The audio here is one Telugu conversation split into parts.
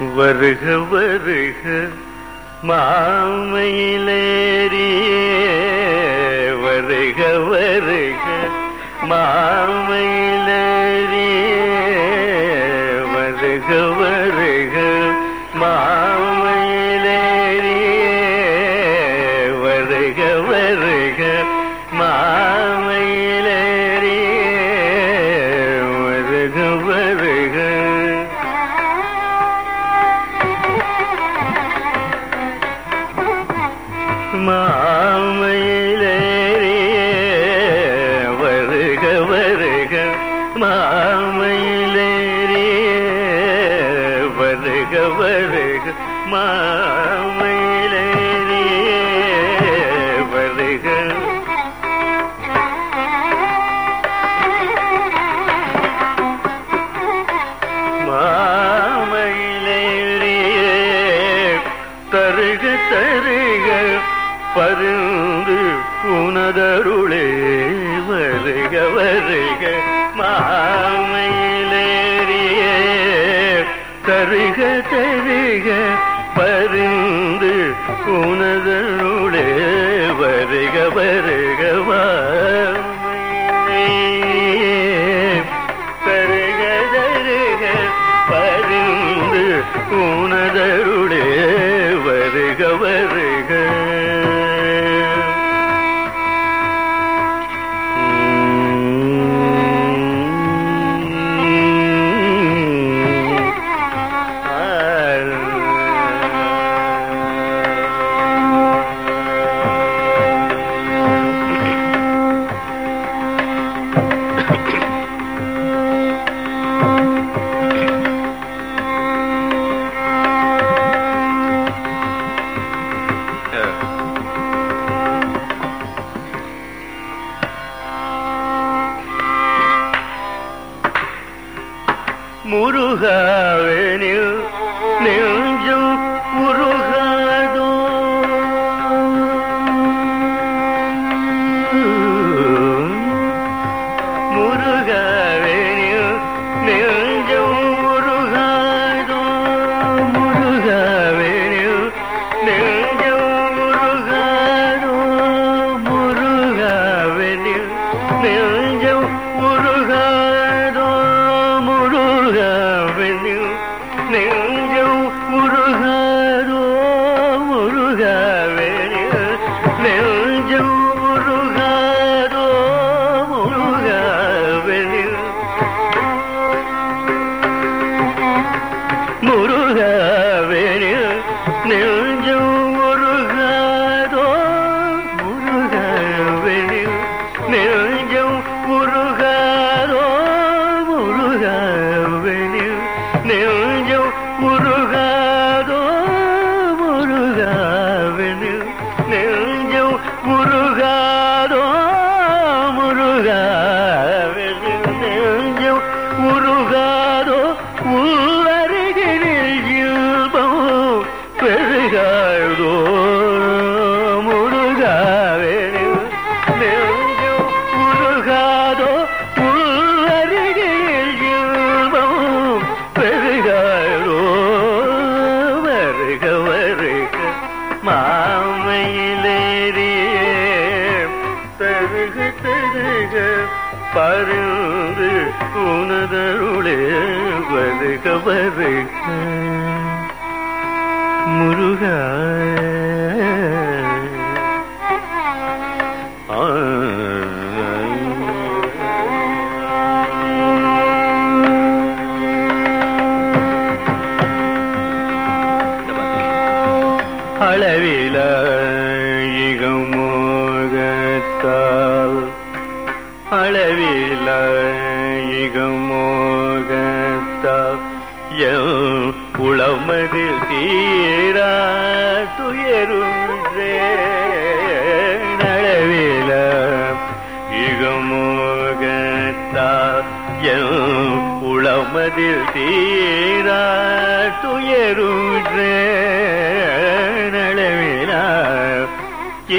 வருக வருக மாமையிலேறியே வருக வருக மாமையிலேறியே வருக வருக மா தருக தருக பருந்து உனதருளே வருக வருக மாமையிலேறிய. தருக தருக பருந்து உனதருளே வருக உருகாவேனில் நெஞ்சும் உருகாதோ முருகாவேனில் நெஞ்சும் உருகாதோ முருகாவேனில் நெஞ்சும் உருகாதோ முருகாவேனில் நெஞ்சும் உருகா பருந்து உனதருளே வருக வருக முருகா உமதில் தீரா துயருன்றே நளவில இகமோகத்தா உளமதில் தீரா துயருன்றே நளவில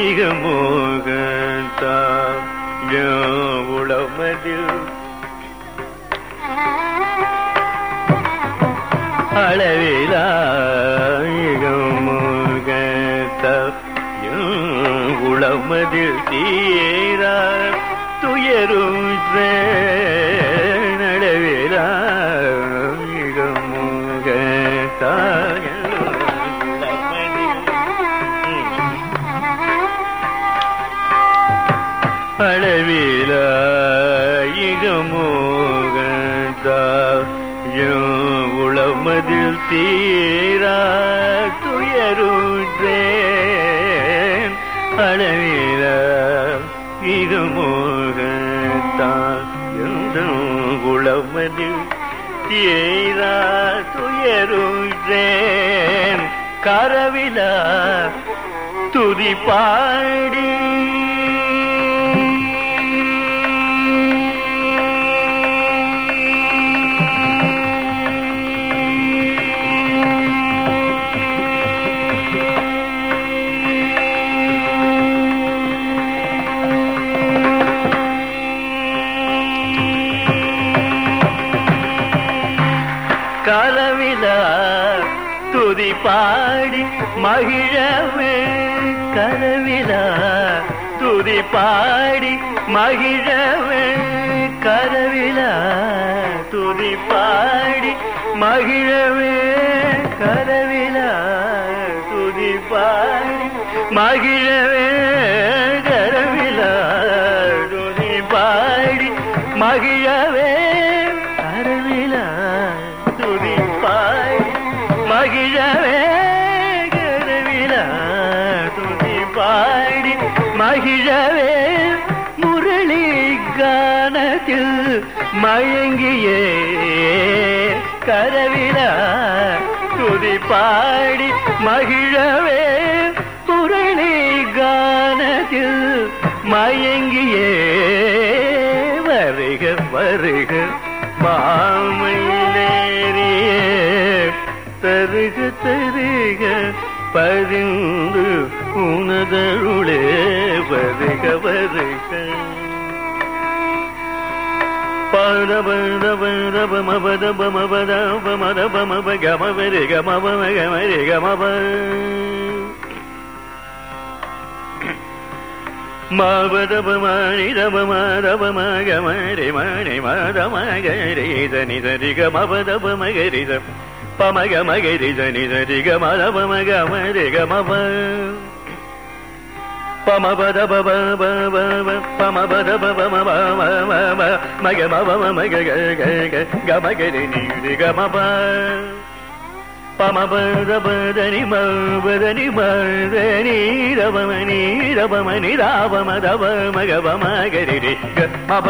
இகமோ நமதில் தீரா துயரும் நடவிலா தாய அளவில இகமோகந்தா உளமதில் தீரா தீரா துயருற்றேன். கரவில துதி பாடி பாடி மகிழவே கலவில துதி பாடி மகிழவே கரவிலா துதி பாடி மகிழவே கரவிலா துதி பாடி மகிழவே கரவிலா துதி பாடி மகிழவே பாடி மகிழவே முரளி கானத்தில் மயங்கியே. கரவில துதி பாடி மகிழவே முரளி கானத்தில் மயங்கியே. வருக வருக மாமயிலேறிய தருக தருக பரிந்து உனதருளே வருக வருக. மாவதப மாணிதப மாதப மகமரி மணி மாதமகரித நிதரிக மபதப மகரித பமக மகரித நிதரிக மதப மகமரிக மப పమబద పమబద మగ మమ మగ గమగరి నీడి గమబ పమబదని మదని మదని రవమని రవమని రావమ దవ మగ మగరి గమబ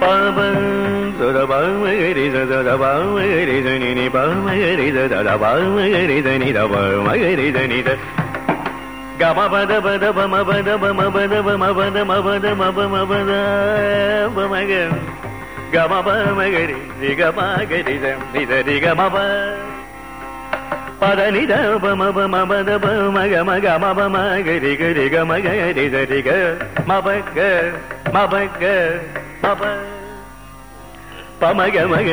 పామగరి గమబద బద బమ బద బమ బద బమ బద మబద మబ మబద బమగ గమబ మగరి దిగమ గరి నిద దిగమబ పద నిద బమ బమ బద బమ గమ గమ బమ గరి గరి గమ గరి ద రిగ మబగ మబగ మబ పమగ మగ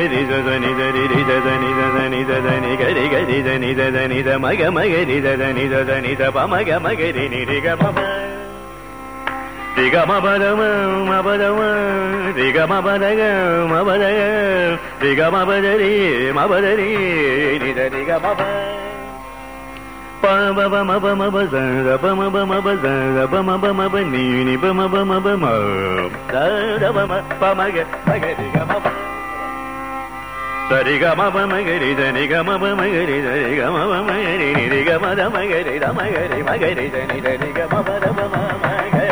దని దరి రి దని దని దని గరి గరి దని దని ద మగ నిజ దని దని ద పమగ మగరి ని రి గ మమ రిగ మబద మబద రిగ మబద గ రిగ మబదరి మబదరి మబ పమ మబ మబ బ మబ మబ బ మబ మబ ని ని బ మబ మబ మ ద ద బ మ మబ సరి గమ మగరి దని గమ మగరి దని గమ మగరి నిరి గమ ద మగరి ద మగరి మగరి దని దని గమ ద మమ మగరి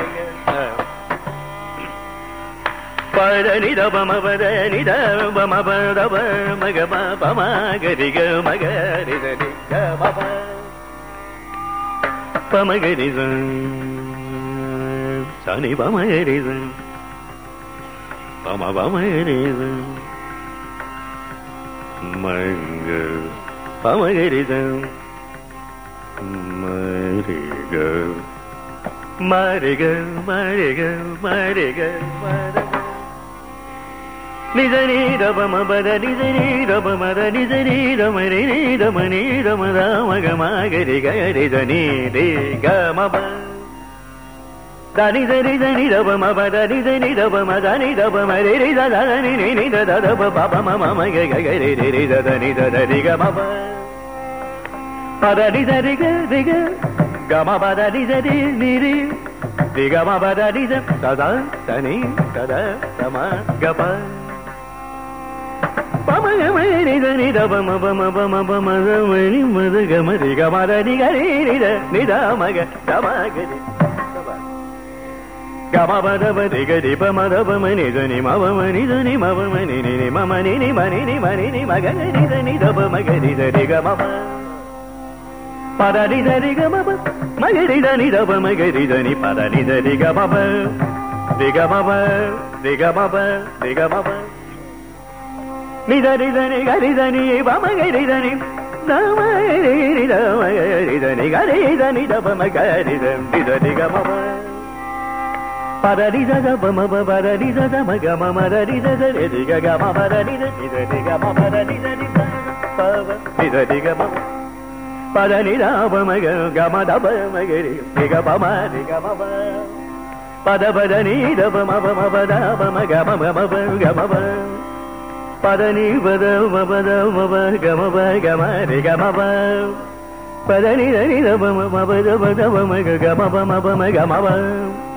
ద మమ పదని ద పద మగ మ ప మగరి గ మగరి దని గమ ప ప మగరి ద సని ప మగరి ద పమ ప మంగ పమరిదం మరిగ మరిగ మరిగ మరిగ నిజ నీరమ బర నిజ నీరమ మర నిజ నీరమ రే నీరమ నీరమ రామ గమ గరి గరి దని దని దని రవ మ దని దని రవ మ దని రవ మ రి రి ద ద ని ని ద ద ద ప ప మ మ మ గ గ గ రి రి రి ద ద ని ద ద రి గ మ ప పద ద రి గ రి గ గ మ రి ని రి గ మ ద మ గ మ రి ప ద రి ద రి ని రి రి గ మ ప ద రి ద ద ద ద ని ద ద ద మ గ ప రి గ రి గ రి రి ని ద గ ద మ గ రి ద ని ద మ రి రి ద మ గ రి ద ని గ ని ద ప మ గ గ గ మ ప ద రి ద ని ద రి గ మ ద రి ద ద రి రి రి గ పద పద గ మ రి గ మ పద ని ద ని ద ప మ మ ప గ గ మ పద ని ద ప గ ని గ మ గ రి గ గ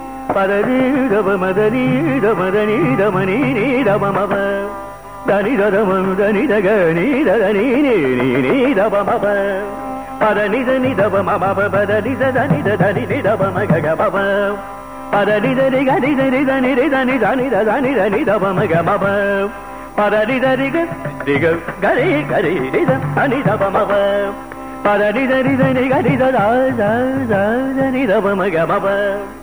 గ గ రి గ రి రి ద ద ని ద ప మ ప పద ని ద ని ద ని గ ని ద ద ద ద ద ని ద ప మ గ మ ప పద ని ద ని ద ని ద ప మ గ మ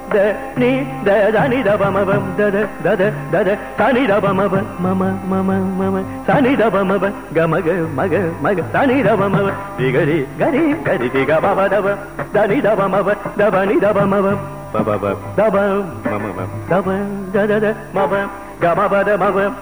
ద ని ద ప ద ప మ గ ద ద ద ద ద ద ద ని ద ప మ ప మ మ మ మ మ మ మ స ని ద ప మ గ గ గ గ ద గ రి గ రి గ రి ద గ ద ద ని ద ద ని ద ద ద ద ద ద గ ద మ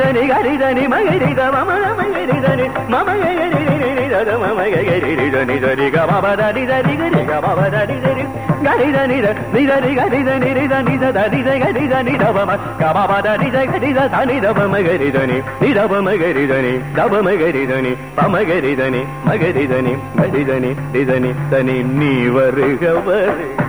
ద ని ద ద ని మగరిదని గ రి ద ని ద ప మ గ మ ప ద ని గ రి ద ద ని ద ప మ గ రి ద ని ని ద గ రి ద ని ద ద ని ప మ గ రి ద మగరిదని మ గ మగరిదని ద ని గ రి ద ని